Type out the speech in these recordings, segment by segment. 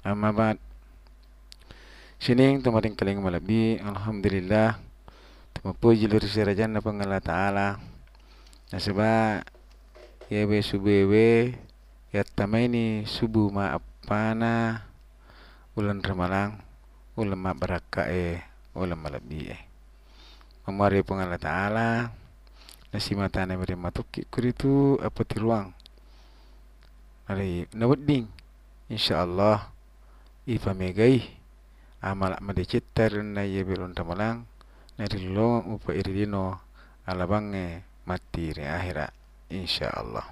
Amma ba'd. Sining tumating kaling malabi, alhamdulillah. Tumapuji lur sirajan na pangala ta'ala. Nasaba yewe subewe yatamay ni subu ma apana ulan ramalang ulan ma baraka e ulan malabi e. Mamari pun Allah Ta'ala Nasi mata na mere matuki kuritu apa tiruang Nari nawadding InsyaAllah Ipa megai Amal amade citar na ye belon tamalang Nari lo upa iridino Alabange mati re akhirat InsyaAllah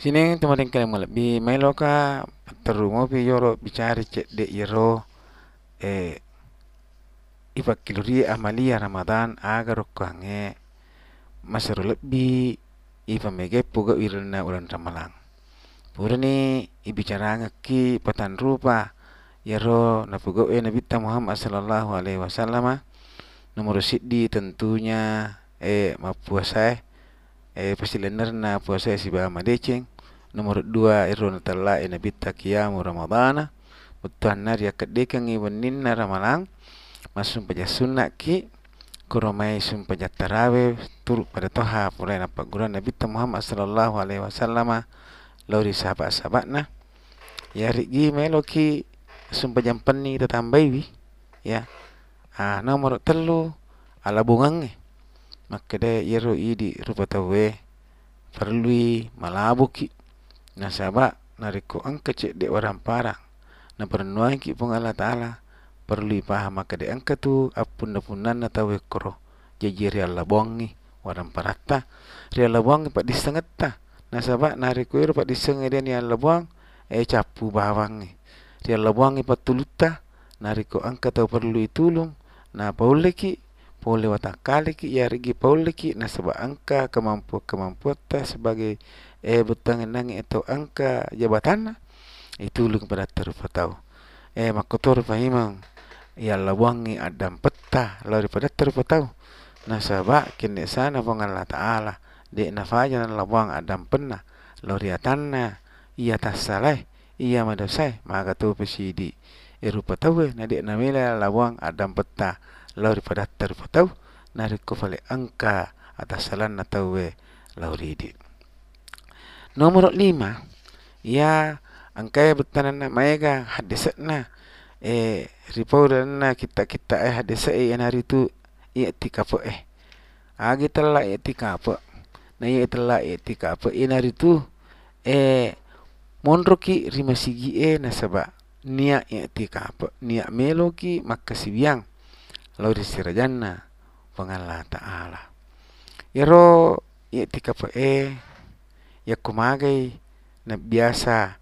Sini teman tingkal malap bi mailoka terungo pi yoro bicara cek de yero eh ifakiluri amalia Ramadan agar kange masaru lebih ifa mege puga wirna ulan Ramalan. Purani ibicara ngaki patan rupa. Na puga e Nabi Muhammad sallallahu alaihi wasallam nomor siddi tentunya e mapuasa e pasti lenar na puasa si ba madeceng. Nomor dua ero na talla e Nabi Takiyamu Ramadana Betuan nar ya kedekang ibanin na Ramalan. Masuk pada sunat ki kuromai sum pada tarawih turut pada toha. Pulai nampak guru Nabi Muhammad sallallahu alaihi wasallam lauri sahabat-sahabat nah. Ya rigi melo ki sum pada penni tambah wi. Ya. Ha nomor telu ala bungang maka de yero idi rupa tawe perlu malabuki na sahabat nariko angka cek de orang parang. Na pernuai ki pun Allah taala. Perlu paham maka de angka tu apun punan na tawe kro jadi ria labongi waram parata ria labongi pak disengeta na sabak nari kuir pak diseng dia ni labong e capu bawang ni. Ria labongi pak tuluta nari ko angka tu perlu itulung na paule ki paule watakali ki ya rigi paule ki na sabak angka kemampu kemampu ta sebagai e butang nang itu angka jabatan itu lu kepada terfatau eh makotor fahimang ya lawangi adam peta lalu pada terpetau nasaba kini sana pengal taala de nafaja nan lawang adam penna lalu tanna iya tasalai iya madasai maka tu pesidi. Eru petau na de namela lawang adam peta lalu pada terpetau nari kufale angka atas salan na tawe lalu di nomor lima ya angka betanan na maega hadisatna eh ripau dan kita kita eh se yang hari tu ia tika apa eh agi telah ia apa na ia telah ia tika apa yang hari tu eh monroki rima sigi eh nasaba nia ia tika apa nia meloki maka sibiang lalu disirajanna pengalla taala. Yaro ia tika apa eh ya kumagai na biasa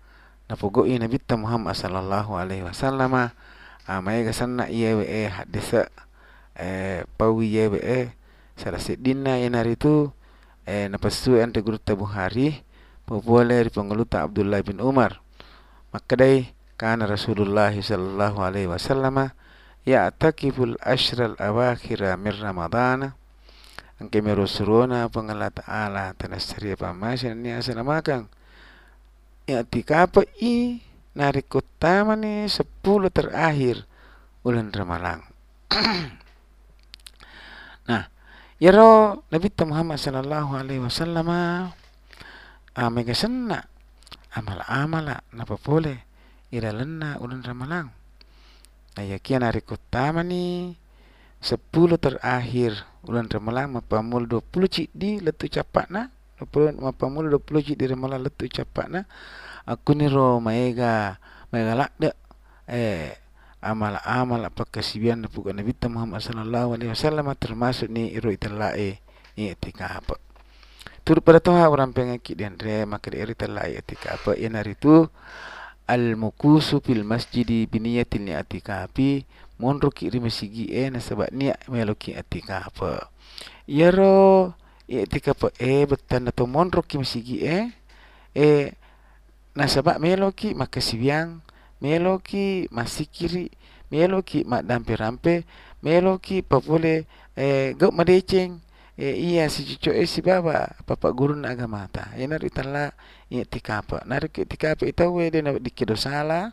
na pogoi Nabi Muhammad sallallahu alaihi wasallam amai ga sanna iya we e hadisa e pawi ye we e sala sedina inari tu e na pasu ante guru tabu hari popole ri penguluta Abdullah bin Umar. Makadai kana Rasulullah sallallahu alaihi wasallam ya atakiful ashral awakhir min Ramadan angke merusurona pengalata ala tanasri pamasyan ni asalamakan i'tikaf i nari kutama ni sepuluh terakhir bulan Ramadan. nah, ya ro Nabi Muhammad sallallahu alaihi wasallam ame ke senna amal amala napa boleh ira lenna bulan Ramadan. Nah, ya kian nari kutama ni sepuluh terakhir bulan Ramadan mapamul dua puluh cik di letu capak na Lepas apa mula dua puluh di malah letu cepat na. Aku ni ro maega maega lak de eh amal amal apa kesibian bukan Nabi Muhammad sallallahu alaihi wasallam termasuk ni iro italae ni etika apa. Turut pada tuha orang pengaki dan re maka iro italae etika apa. Yang hari tu al-mukusu fil masjidi bi niyatil i'tikafi monro ki ri masigi e na sebab niat melo ki i'tikaf yero i'tikaf e betan to monro ki masigi e e na sebab melo ki makasibiang melo ki masikiri melo ki madampe rampe melo ki papole e go madeceng. E iya si cucu e si baba papa guru na agama ta ina ri tala i tikapa na ri tikapa ita we de na di kedo sala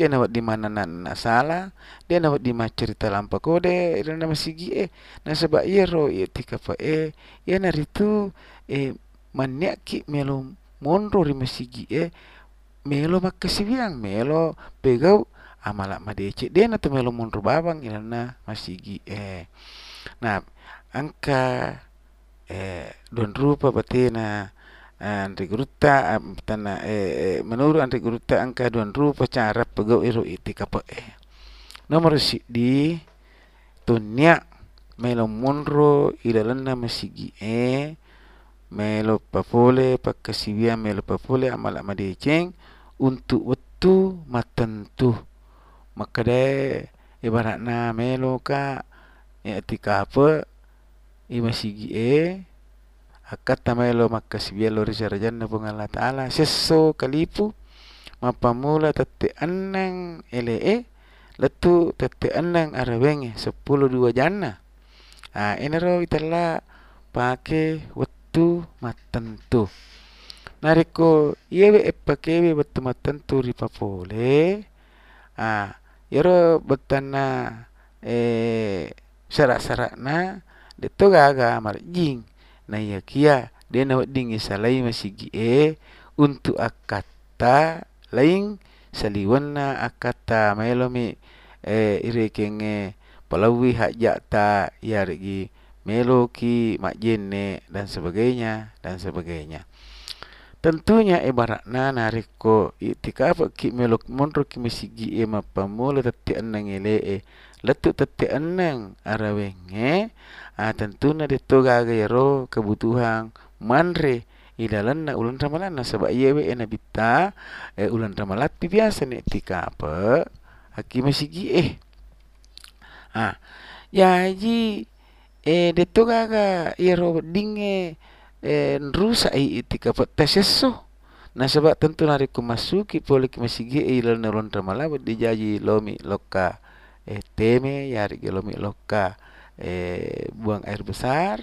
de na di mana na na sala de na di ma cerita lampa ko de ina na masigi e na seba iro i tikapa e ina ri tu e manya ki melo monro ri masigi e melo makasibiang melo pegau amala madece de na to melo monro babang ina na masigi e na angka eh, don rupa batina Andri Guruta tana eh, menurut Andri Guruta angka don rupa cara pegau iru iti kapa eh. Nomor si di tunya melo monro idalana masigi e melo papole pakasibia melo papole amala madeceng untuk waktu matentu makade ibaratna melo ka etika apa imasigi e akat tamelo makas bielo risarajan na pung Allah Ta'ala. Sesso kalipu mapamula tete anang ele e letu tete anang arawenge sepuluh dua jana ha, ini ro pake waktu matentu nariko yewe epakewe waktu matentu ripapole ah yero betana eh syarat-syarat na de to gaga mar jing na ya kia de na ding salai masigi e untuk akata lain saliwana akata melomi e ire kenge palawi hajat ta ya regi meloki majenne dan sebagainya dan sebagainya Tentunya ibarat na nariko itikaf ki melok monro ki misigi e mapamula tati anang ele e. Letu tati anang arawenge Ah tentu na dito gagayaro kebutuhan manre. Idalan na ulan ramalan na sebab iya we ena bita ulan ramalan pi biasa ni tika apa haki masigi eh ah ya ji eh dito gaga iro dinge eh rusa i tika apa teseso na sebab tentu nari ku masuki pole ki masigi eh idalan na ulan ramalan dijaji lomi loka. Eh teme yari lomi loka. Eh, buang air besar.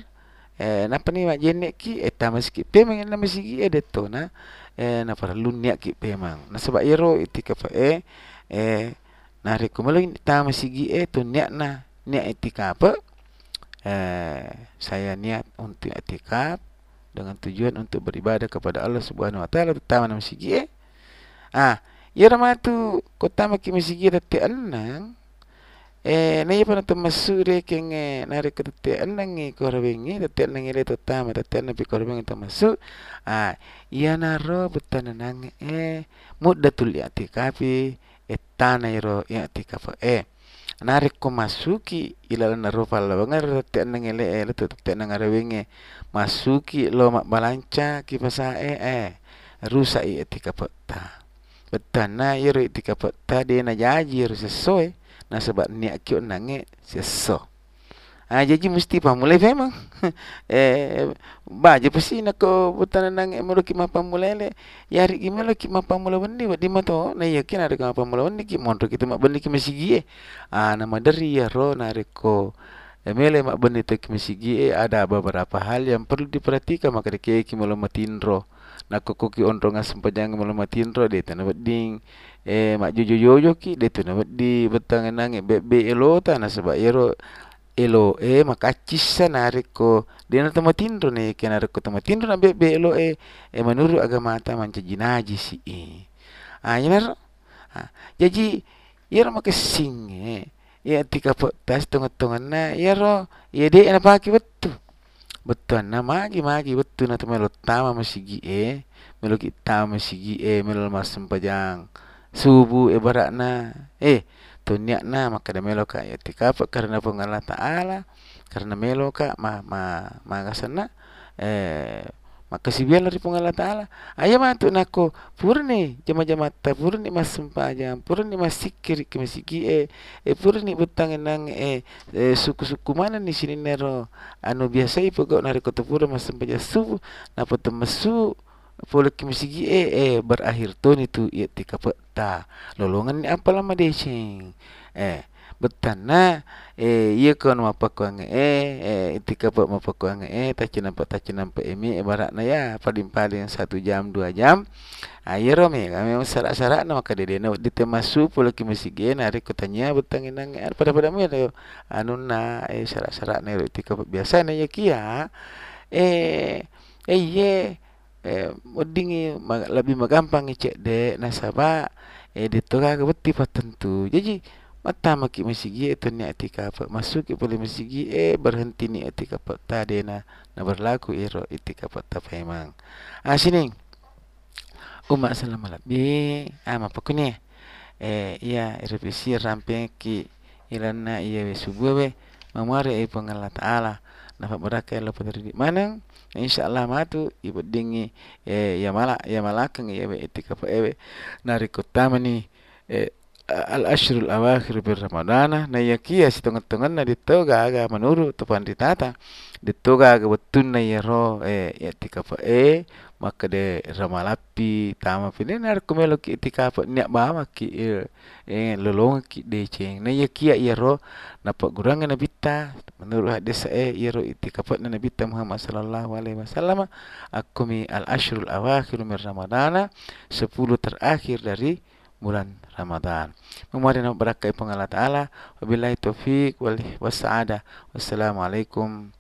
Eh, napa ni mak jenek ki eta meski pemang na mesigi e deto na eh, na para lunya ki pemang. Na sebab iro itika pa e eh, na rekomelo ta mesigi e to nya na nya itika apa? Eh, saya niat untuk itikaf dengan tujuan untuk beribadah kepada Allah Subhanahu wa taala terutama mesigi e ah ira matu kota maki mesigi tete anang Eh, na ipa na tumasure keng eh, nari ke tete anang i korbengi, tete anang i leto tama, tete anang pi korbengi tumasu. Ah, iya na ro buta na nang eh, muda tul ya tikapi, eh? Tana iro ya tikapi Nari ko masuki ila na ro pala bangar tete anang i le eh, leto tete anang arabengi, masuki lo mak balanca ki pasa eh eh, rusa i tikapi ta. Betana iro tikapi ta dia na jaji ro sesuai na sebab ni akio nange seso. Ah jadi mesti pa mulai memang. eh ba je pasti nak ko butan nange mulu ki mapa mulai le. Ya ri ki mulu ki mapa mulai bendi di mato na yakin ada mapa mulai bendi ki monro kita mak bendi ki masigi eh. Ah nama dari ya ro na ko Emele mak ki masigi eh ada beberapa hal yang perlu diperhatikan maka dikei ki mulu matinro. Nak ko ki onro ngas sempajang mulu matinro de tanah beding eh mak jojo jojo ki de tu na di betang nang be be elo ta na sebab ero elo e mak acis sa narik ko de na tama tindro ne ke narik ko tama tindro na be be elo e e menurut agama ta manca jinaji si e ah yenar ah jadi yer mak sing e ya tika po tas tong tong na yero ye de na pa ki betu betu na magi magi betu na tama lo tama masigi e melo ki tama masigi e melo mas sempajang. Subuh ibaratna eh tunyak na maka da melo ka itikaf karena pengalah taala karena melo ka ma ma ma kasana eh maka si dari Allah Taala. Ayam tu nako purni jama jama ta purni mas sempa jam purni mas sikir ke masiki e e purni butang nang e, e suku suku mana ni sini nero. Anu biasa ipo go nari kota pura mas sempa jasu napa tu masu Pola kimisigi e e berakhir tu ni tu ia tika peta. Lolongan ni apa lama desing eh betana eh ia ko nama pakuang eh eh tika pa mapakuang eh ta cina pa ta cina pa emi ibarat na ya. Paling paling satu jam dua jam. Ayo romi kami sarak sarak nama kade dia nak di temasu pola kimisigi na hari ko tanya betang inang eh pada pada mi ada anu na eh sarak sarak ni tika biasa na ya kia eh eh ye eh modingi lebih magampang cek de nasaba eh ditura ke beti patentu jadi Mata maki masigi itu ni etika apa masuk ke boleh masigi eh berhenti ni etika apa tadi na na berlaku ero etika apa tak memang. Ah sini. Umat salam malam. Bi ah apa ni? Eh iya revisi ramping ki ilana iya subuh be memari eh pengalat Allah. Nampak beraka yang lepas dari mana? InsyaAllah matu ibu dingi eh ya malak ya malakang ya etika apa eh nari kota ni eh al-ashrul awakhir bir ramadana na yakia si tongan tongan na dito ga aga manuru to pan ditata. Dito ga aga betun na yero e etika pa e maka de ramalapi tama pine na kumelo ki etika pa nya ba ma ki e lolong ki de cheng na yakia yero na pa gurang na bitta menurut hadis e yero etika pa na bitta Muhammad sallallahu alaihi wasallam akumi al-ashrul awakhir mir ramadana 10 terakhir dari bulan Ramadan. Memohon berkat pengalat Taala. Wabillahi taufik wal wassaada. Wassalamualaikum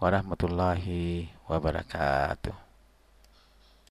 warahmatullahi wabarakatuh.